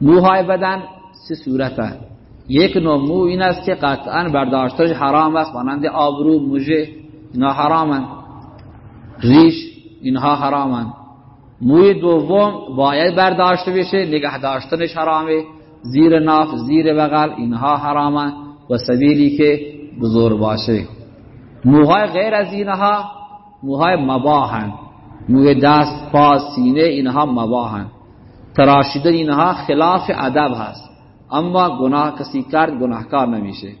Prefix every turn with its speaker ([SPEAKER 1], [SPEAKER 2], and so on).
[SPEAKER 1] موهای بدن سه صورت یک نوع مو این است که قطعا برداشتش حرام است مانند آبرو موجه اینا حرامن. ریش اینها حرامن. موی دوم باید برداشته بشه نگه داشتنش حرامه. زیر ناف زیر بغل اینها حرامن. و سبیلی که بزرگ باشه. موهای غیر از اینها موهای مباهن موی دست پا سینه اینها مباهن تراشیدن اینها خلاف ادب هست. اما گناه کسی کرد گناهکار نمیشه.